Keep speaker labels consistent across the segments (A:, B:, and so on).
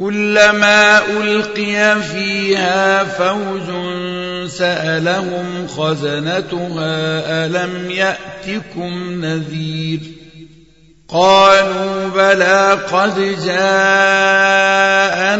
A: كلما ألقي فيها فوز سألهم خزنتها ألم يأتكم نذير قالوا بلى قد جاءنا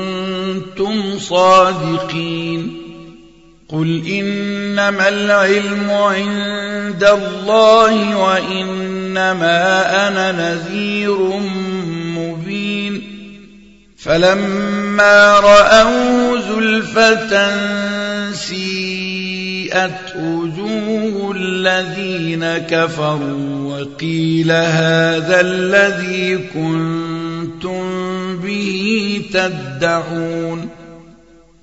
A: صادقين قل إنما العلم عند الله وإنما أنا نذير مبين فلما رأوا زلفة سيئت وجوه الذين كفروا وقيل هذا الذي كنتم به تدعون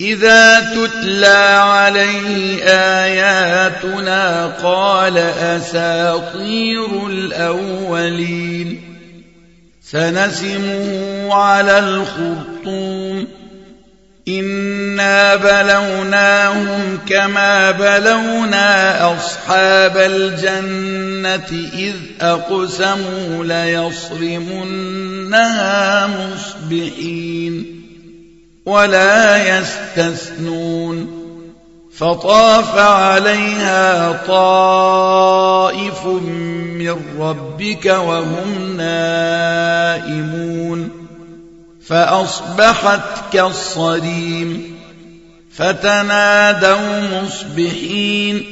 A: إذا تتلى عليه آياتنا قال أساطير الأولين سنسمه على الخرطوم إنا بلوناهم كما بلونا أصحاب الجنة إذ أقسموا ليصرمنها مصبحين ولا يستثنون فطاف عليها طائف من ربك وهم نائمون فأصبحت كالصريم فتنادوا مصبحين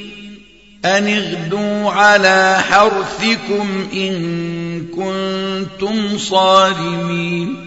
A: أن اغدوا على حرثكم إن كنتم صارمين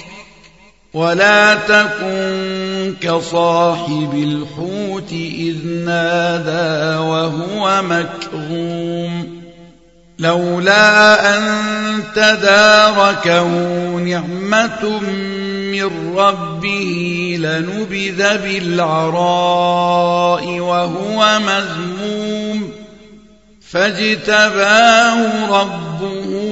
A: ولا تكن كصاحب الحوت إذ نادى وهو مكروم لولا أن تداركه نعمة من ربه لنبذ بالعراء وهو مذموم فاجتباه ربه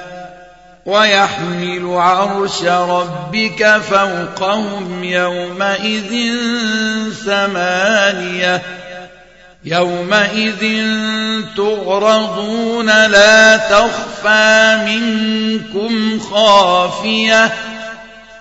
A: ويحمل عرش ربك فوقهم يومئذ ثمانية يومئذ تغرضون لا تخفى منكم خافيه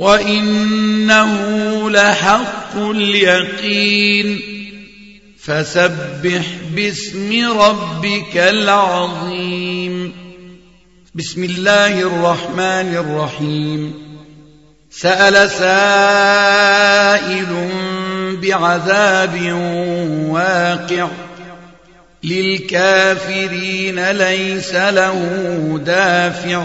A: وإنه لحق اليقين فسبح باسم ربك العظيم بسم الله الرحمن الرحيم سأل سائل بعذاب واقع للكافرين ليس له دافع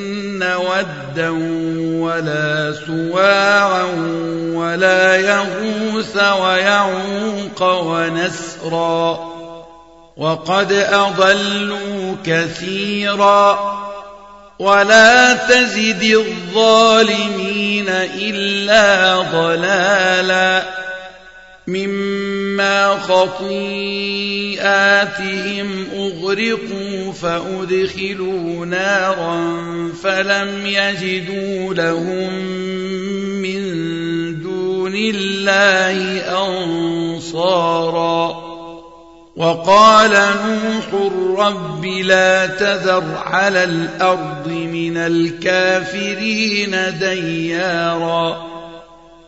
A: ودا ولا سواعا ولا يغوس ويعوق ونسرا وقد أضلوا كثيرا ولا تزد الظالمين إلا ضلالا مما خطيئاتهم أغرقوا فأدخلوا نارا فلم يجدوا لهم من دون الله أنصارا وقال نوح رب لا تذر على الأرض من الكافرين دياراً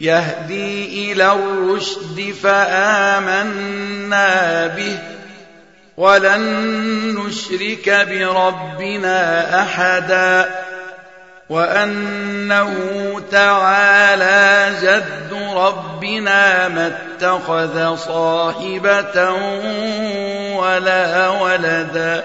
A: يهدي إلى الرشد فآمنا به ولن نشرك بربنا أحدا وأنه تعالى جد ربنا ما اتخذ صاحبة ولا ولداً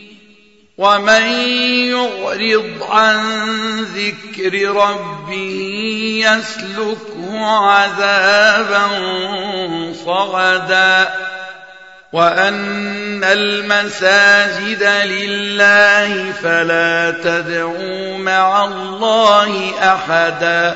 A: ومن يعرض عن ذكر ربه يسلكه عذابا صغدا وأن المساجد لله فلا تدعوا مع الله أحداً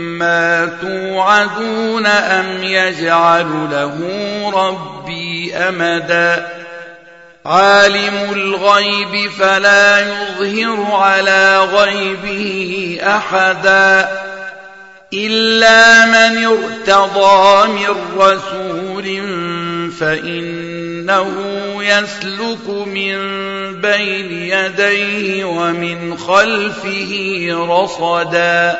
A: مَا توعدون أم يجعل له ربي أمدا عالم الغيب فلا يظهر على غيبه أحدا إلا من ارتضى من رسول فإنه يسلك من بين يديه ومن خلفه رصداً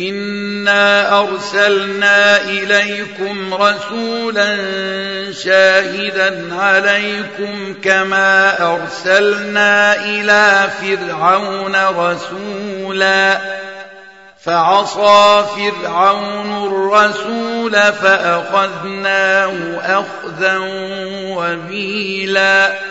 A: إنا أرسلنا إليكم رسولا شاهدا عليكم كما أرسلنا إلى فرعون رسولا فعصى فرعون الرسول فأخذناه أخذا وبيلا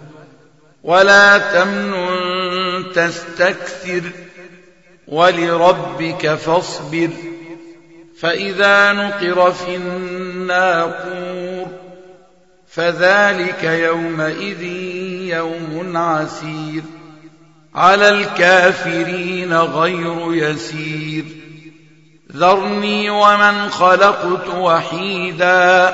A: ولا تمنن تستكثر ولربك فاصبر فإذا نقر في الناقور فذلك يومئذ يوم عسير على الكافرين غير يسير ذرني ومن خلقت وحيداً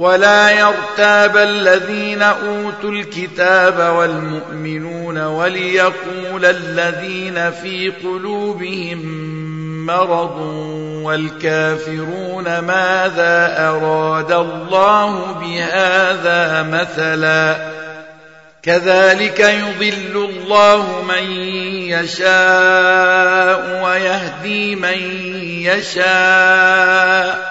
A: ولا يرتاب الذين أوتوا الكتاب والمؤمنون وليقول الذين في قلوبهم مرض والكافرون ماذا أراد الله بهذا مثلا كذلك يضل الله من يشاء ويهدي من يشاء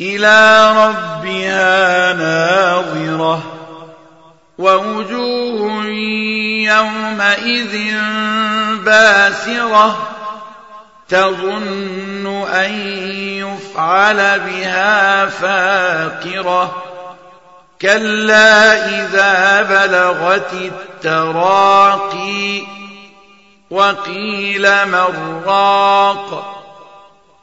A: إلى ربها ناظرة ووجوه يومئذ باسرة تظن أن يفعل بها فاقرة كلا إذا بلغت التراقي وقيل من راق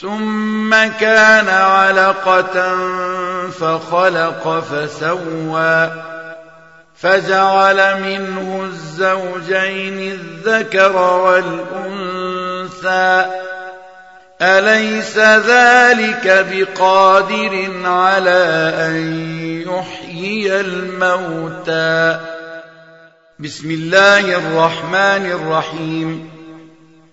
A: ثُمَّ كَانَ عَلَقَةً فَخَلَقَ فَسَوَّى فَجَعَلَ مِنْهُ الزَّوْجَيْنِ الذَّكَرَ وَالْأُنْثَى أَلَيْسَ ذَلِكَ بِقَادِرٍ عَلَى أَنْ يُحْيِيَ الْمَوْتَى بِسْمِ اللَّهِ الرَّحْمَنِ الرَّحِيمِ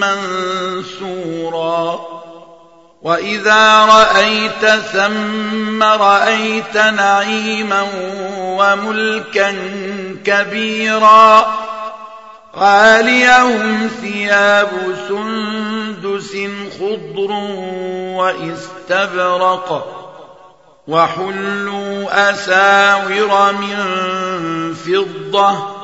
A: منسورا وإذا رأيت ثم رأيت نعيما وملكا كبيرا عاليهم ثياب سندس خضر واستبرق وحلوا أساور من فضة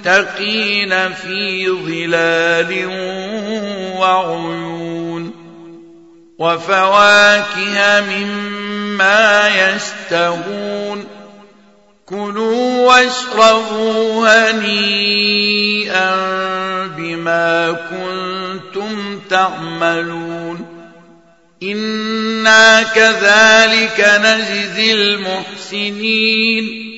A: متقين في ظلال وعيون وفواكه مما يشتهون كلوا واشربوا هنيئا بما كنتم تعملون انا كذلك نجزي المحسنين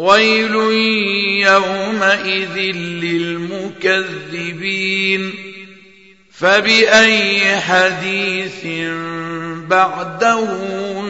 A: ويل يومئذ للمكذبين فبأي حديث بعده